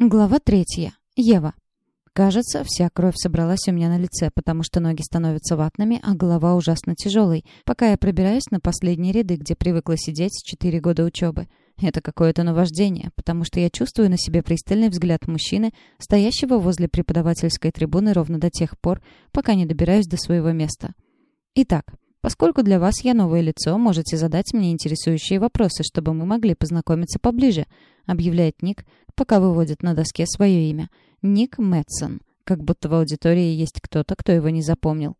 Глава третья. Ева. Кажется, вся кровь собралась у меня на лице, потому что ноги становятся ватными, а голова ужасно тяжелой, пока я пробираюсь на последние ряды, где привыкла сидеть четыре года учебы. Это какое-то наваждение, потому что я чувствую на себе пристальный взгляд мужчины, стоящего возле преподавательской трибуны ровно до тех пор, пока не добираюсь до своего места. Итак, Поскольку для вас я новое лицо, можете задать мне интересующие вопросы, чтобы мы могли познакомиться поближе», — объявляет Ник, пока выводит на доске свое имя. Ник Мэтсон. Как будто в аудитории есть кто-то, кто его не запомнил.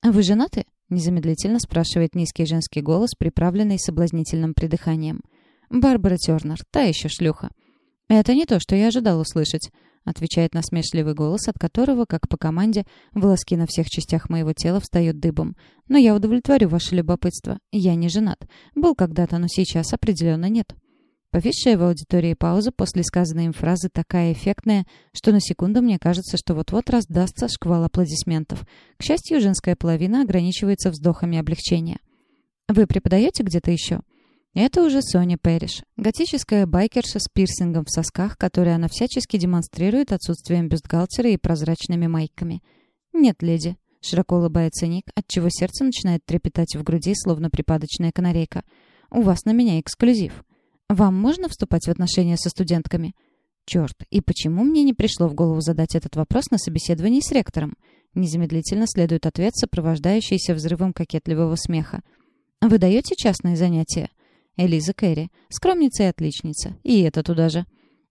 «А «Вы женаты?» — незамедлительно спрашивает низкий женский голос, приправленный соблазнительным придыханием. «Барбара Тернер, та еще шлюха». «Это не то, что я ожидал услышать», — отвечает насмешливый голос, от которого, как по команде, волоски на всех частях моего тела встают дыбом. «Но я удовлетворю ваше любопытство. Я не женат. Был когда-то, но сейчас определенно нет». Повисшая в аудитории пауза после сказанной им фразы такая эффектная, что на секунду мне кажется, что вот-вот раздастся шквал аплодисментов. К счастью, женская половина ограничивается вздохами облегчения. «Вы преподаете где-то еще?» Это уже Соня Пэриш, готическая байкерша с пирсингом в сосках, который она всячески демонстрирует отсутствием бюстгальтера и прозрачными майками. «Нет, леди», — широко улыбается Ник, отчего сердце начинает трепетать в груди, словно припадочная канарейка. «У вас на меня эксклюзив. Вам можно вступать в отношения со студентками?» «Черт, и почему мне не пришло в голову задать этот вопрос на собеседовании с ректором?» Незамедлительно следует ответ, сопровождающийся взрывом кокетливого смеха. «Вы даете частные занятия?» Элиза Кэрри. Скромница и отличница. И это туда же.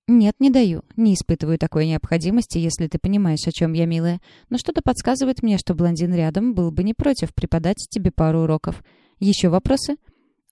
«Нет, не даю. Не испытываю такой необходимости, если ты понимаешь, о чем я, милая. Но что-то подсказывает мне, что блондин рядом был бы не против преподать тебе пару уроков. Еще вопросы?»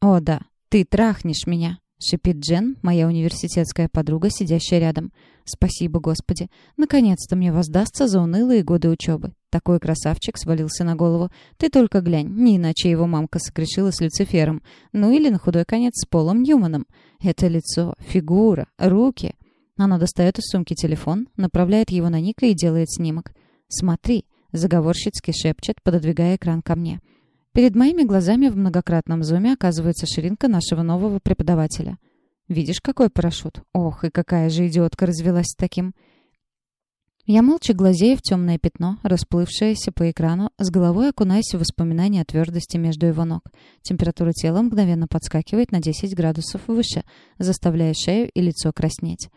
«О, да. Ты трахнешь меня!» — шипит Джен, моя университетская подруга, сидящая рядом. «Спасибо, Господи! Наконец-то мне воздастся за унылые годы учебы. Такой красавчик свалился на голову. Ты только глянь, не иначе его мамка согрешила с Люцифером. Ну или на худой конец с Полом Ньюманом. Это лицо, фигура, руки...» Она достает из сумки телефон, направляет его на Ника и делает снимок. «Смотри!» — заговорщицки шепчет, пододвигая экран ко мне. Перед моими глазами в многократном зуме оказывается ширинка нашего нового преподавателя. Видишь, какой парашют? Ох, и какая же идиотка развелась с таким. Я молча глазею в темное пятно, расплывшееся по экрану, с головой окунаясь в воспоминания о твердости между его ног. Температура тела мгновенно подскакивает на 10 градусов выше, заставляя шею и лицо краснеть.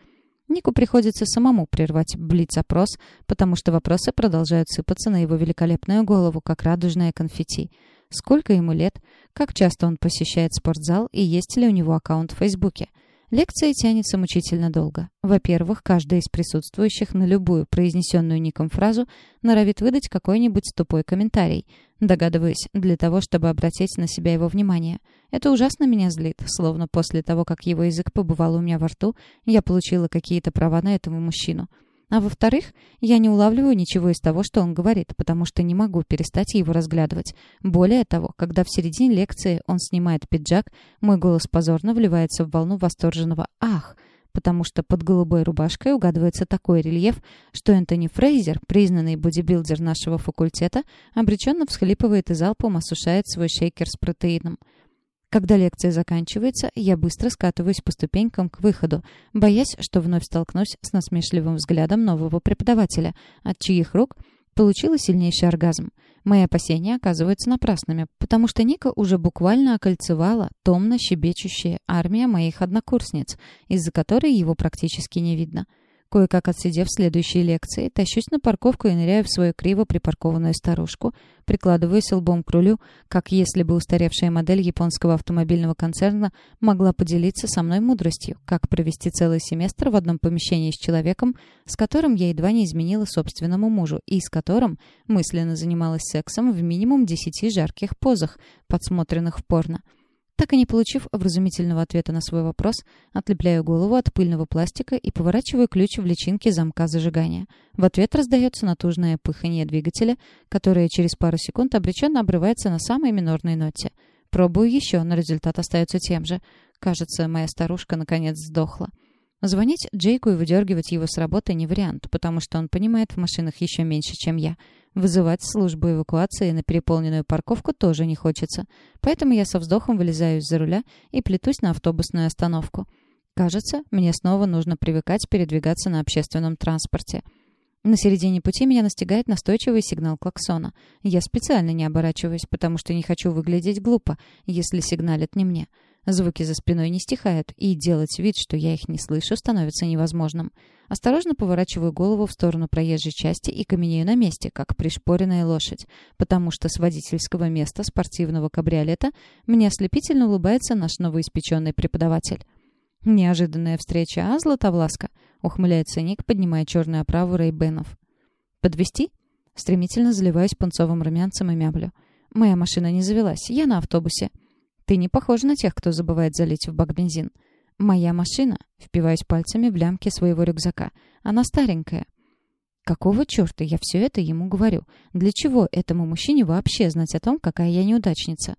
Нику приходится самому прервать блиц-опрос, потому что вопросы продолжают сыпаться на его великолепную голову, как радужное конфетти. Сколько ему лет? Как часто он посещает спортзал и есть ли у него аккаунт в Фейсбуке? Лекция тянется мучительно долго. Во-первых, каждый из присутствующих на любую произнесенную Ником фразу норовит выдать какой-нибудь тупой комментарий. Догадываюсь, для того, чтобы обратить на себя его внимание. Это ужасно меня злит, словно после того, как его язык побывал у меня во рту, я получила какие-то права на этого мужчину. А во-вторых, я не улавливаю ничего из того, что он говорит, потому что не могу перестать его разглядывать. Более того, когда в середине лекции он снимает пиджак, мой голос позорно вливается в волну восторженного «Ах!», потому что под голубой рубашкой угадывается такой рельеф, что Энтони Фрейзер, признанный бодибилдер нашего факультета, обреченно всхлипывает и залпом осушает свой шейкер с протеином. Когда лекция заканчивается, я быстро скатываюсь по ступенькам к выходу, боясь, что вновь столкнусь с насмешливым взглядом нового преподавателя, от чьих рук получила сильнейший оргазм. Мои опасения оказываются напрасными, потому что Ника уже буквально окольцевала томно щебечущая армия моих однокурсниц, из-за которой его практически не видно. Кое-как отсидев следующие лекции, тащусь на парковку и ныряю в свою криво припаркованную старушку, прикладываясь лбом к рулю, как если бы устаревшая модель японского автомобильного концерна могла поделиться со мной мудростью, как провести целый семестр в одном помещении с человеком, с которым я едва не изменила собственному мужу и с которым мысленно занималась сексом в минимум десяти жарких позах, подсмотренных в порно. Так и не получив вразумительного ответа на свой вопрос, отлепляю голову от пыльного пластика и поворачиваю ключ в личинке замка зажигания. В ответ раздается натужное пыхание двигателя, которое через пару секунд обреченно обрывается на самой минорной ноте. Пробую еще, но результат остается тем же. Кажется, моя старушка наконец сдохла. Звонить Джейку и выдергивать его с работы не вариант, потому что он понимает в машинах еще меньше, чем я. Вызывать службу эвакуации на переполненную парковку тоже не хочется. Поэтому я со вздохом вылезаю из-за руля и плетусь на автобусную остановку. Кажется, мне снова нужно привыкать передвигаться на общественном транспорте. На середине пути меня настигает настойчивый сигнал клаксона. Я специально не оборачиваюсь, потому что не хочу выглядеть глупо, если сигналят не мне. Звуки за спиной не стихают, и делать вид, что я их не слышу, становится невозможным. Осторожно поворачиваю голову в сторону проезжей части и каменею на месте, как пришпоренная лошадь, потому что с водительского места спортивного кабриолета мне ослепительно улыбается наш новоиспеченный преподаватель. «Неожиданная встреча, а, Златовласка?» — ухмыляется Ник, поднимая черную оправу Рейбенов. «Подвезти?» Стремительно заливаюсь пунцовым румянцем и мямлю. «Моя машина не завелась, я на автобусе». «Ты не похожа на тех, кто забывает залить в бак бензин». «Моя машина», — впиваюсь пальцами в лямки своего рюкзака. «Она старенькая». Какого черта я все это ему говорю? Для чего этому мужчине вообще знать о том, какая я неудачница?»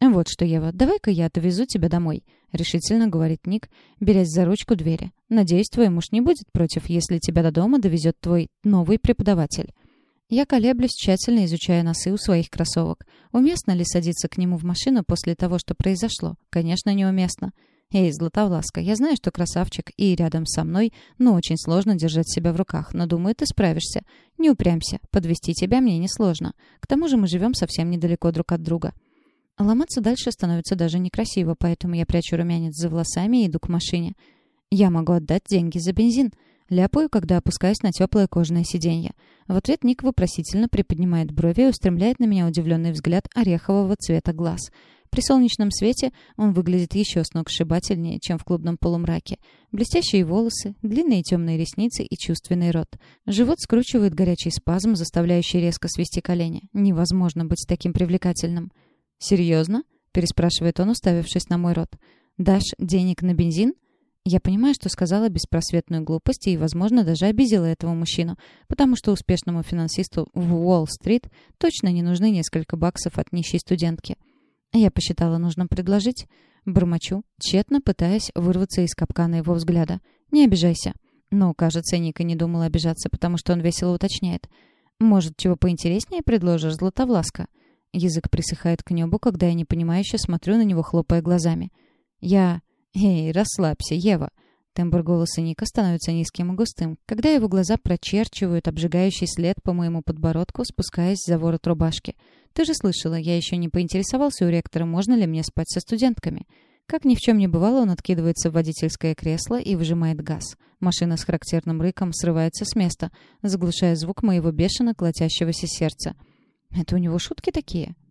«Вот что, Ева, давай-ка я отвезу тебя домой», — решительно говорит Ник, берясь за ручку двери. «Надеюсь, твой муж не будет против, если тебя до дома довезет твой новый преподаватель». Я колеблюсь, тщательно изучая носы у своих кроссовок. Уместно ли садиться к нему в машину после того, что произошло? Конечно, неуместно. Эй, Златовласка, я знаю, что красавчик и рядом со мной, но очень сложно держать себя в руках, но думаю, ты справишься. Не упрямься, подвести тебя мне несложно. К тому же мы живем совсем недалеко друг от друга. Ломаться дальше становится даже некрасиво, поэтому я прячу румянец за волосами и иду к машине. Я могу отдать деньги за бензин. Ляпаю, когда опускаюсь на теплое кожаное сиденье. В ответ Ник вопросительно приподнимает брови и устремляет на меня удивленный взгляд орехового цвета глаз. При солнечном свете он выглядит еще сногсшибательнее, чем в клубном полумраке. Блестящие волосы, длинные темные ресницы и чувственный рот. Живот скручивает горячий спазм, заставляющий резко свести колени. Невозможно быть таким привлекательным. «Серьезно?» — переспрашивает он, уставившись на мой рот. «Дашь денег на бензин?» Я понимаю, что сказала беспросветную глупость и, возможно, даже обидела этого мужчину, потому что успешному финансисту в Уолл-стрит точно не нужны несколько баксов от нищей студентки. Я посчитала нужным предложить. Бормочу, тщетно пытаясь вырваться из капкана его взгляда. «Не обижайся». Но, кажется, Ника не думала обижаться, потому что он весело уточняет. «Может, чего поинтереснее предложишь, Златовласка?» Язык присыхает к небу, когда я непонимающе смотрю на него, хлопая глазами. Я... Эй, расслабься, Ева. Тембр голоса Ника становится низким и густым, когда его глаза прочерчивают обжигающий след по моему подбородку, спускаясь за ворот рубашки. Ты же слышала, я еще не поинтересовался у ректора, можно ли мне спать со студентками. Как ни в чем не бывало, он откидывается в водительское кресло и выжимает газ. Машина с характерным рыком срывается с места, заглушая звук моего бешено колотящегося сердца. Это у него шутки такие?